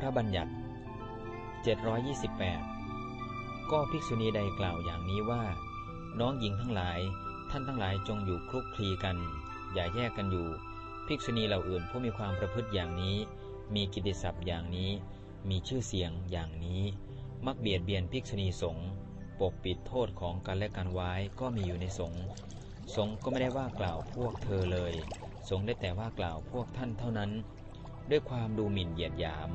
พระบัญญัติ 728 ก็ภิกษุณีใดกล่าวอย่างนี้ว่า น้องหญิงทั้งหลาย ท่านทั้งหลายจงอยู่คลุกคลีกัน อย่าแยกกันอยู่ ภิกษุณีเหล่าอื่นผู้มีความประพฤติอย่างนี้ มีกิตติศัพท์อย่างนี้ มีชื่อเสียงอย่างนี้ มักเบียดเบียนภิกษุณีสงฆ์ปกปิดโทษของกันและกันไว้ก็มีอยู่ในสงฆ์สงฆ์ก็ไม่ได้ว่ากล่าวพวกเธอเลย สงฆ์ได้แต่ว่ากล่าวพวกท่านเท่านั้น ด้วยความดูหมิ่นเหยียดหยาม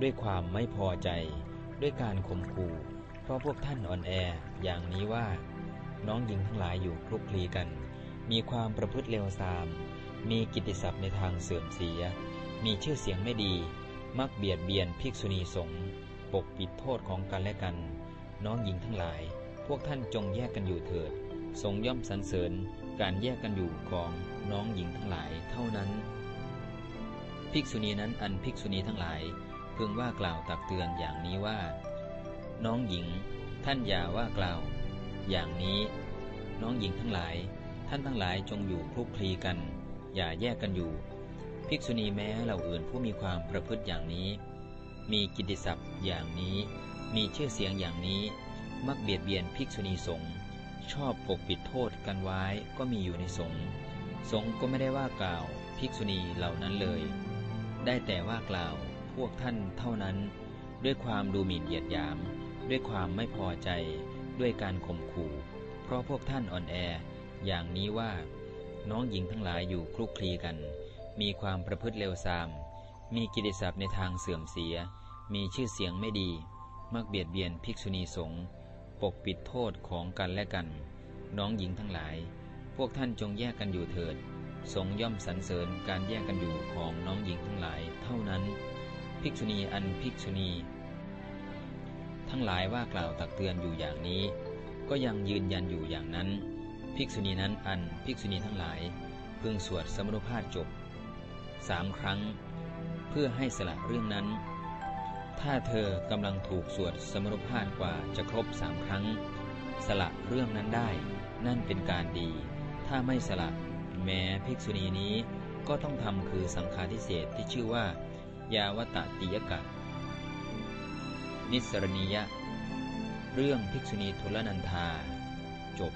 ด้วยความไม่พอใจ ด้วยการข่มขู่เพราะพวกท่านอ่อนแออย่างนี้ว่า น้องหญิงทั้งหลายอยู่คลุกคลีกัน มีความประพฤติเลวทราม มีกิตติศัพท์ในทางเสื่อมเสีย มีชื่อเสียงไม่ดี มักเบียดเบียนภิกษุณีสงฆ์ปกปิดโทษของกันและกัน น้องหญิงทั้งหลาย พวกท่านจงแยกกันอยู่เถิดทรงย่อมสรรเสริญการแยกกันอยู่ของน้องหญิงทั้งหลายเท่านั้น ภิกษุณีนั้นอันภิกษุณีทั้งหลาย พึงว่ากล่าวตักเตือนอย่างนี้ว่า น้องหญิง ท่านอย่าว่ากล่าว อย่างนี้ น้องหญิงทั้งหลาย ท่านทั้งหลายจงอยู่คลุกคลีกัน อย่าแยกกันอยู่ ภิกษุณีแม้เหล่าอื่นผู้มีความประพฤติอย่างนี้ มีกิตติศัพท์อย่างนี้ มีชื่อเสียงอย่างนี้ มักเบียดเบียนภิกษุณีสงฆ์ชอบปกปิดโทษกันไว้ก็มีอยู่ในสงฆ์สงฆ์ก็ไม่ได้ว่ากล่าวภิกษุณีเหล่านั้นเลย ได้แต่ว่ากล่าว พวกท่านเท่านั้น ด้วยความดูหมิ่นเหยียดหยาม ด้วยความไม่พอใจ ด้วยการข่มขู่ เพราะพวกท่านอ่อนแอ อย่างนี้ว่า น้องหญิงทั้งหลายอยู่คลุกคลีกัน มีความประพฤติเลวทราม มีกิตติศัพท์ในทางเสื่อมเสีย มีชื่อเสียงไม่ดี มักเบียดเบียนภิกษุณีสงฆ์ปกปิดโทษของกันและกัน น้องหญิงทั้งหลาย พวกท่านจงแยกกันอยู่เถิด สงย่อมสรรเสริญการแยกกันอยู่ของน้องหญิงทั้ง ภิกษุณีอันภิกษุณี ทั้งหลายว่ากล่าวตักเตือนอยู่อย่างนี้ ก็ยังยืนยันอยู่อย่างนั้น ภิกษุณีนั้นอันภิกษุณีทั้งหลายพึงสวดสมรุภาพจบสามครั้ง เพื่อให้สละเรื่องนั้น ถ้าเธอกำลังถูกสวดสมรุภาพกว่าจะครบสามครั้ง สละเรื่องนั้นได้ นั่นเป็นการดี ถ้าไม่สละ แม้ภิกษุณีนี้ก็ต้องทำคือสังฆาทิเศษที่ชื่อว่า ยาวตติยกะ นิสรณียะ เรื่องภิกษุณีทุลนันธา จบ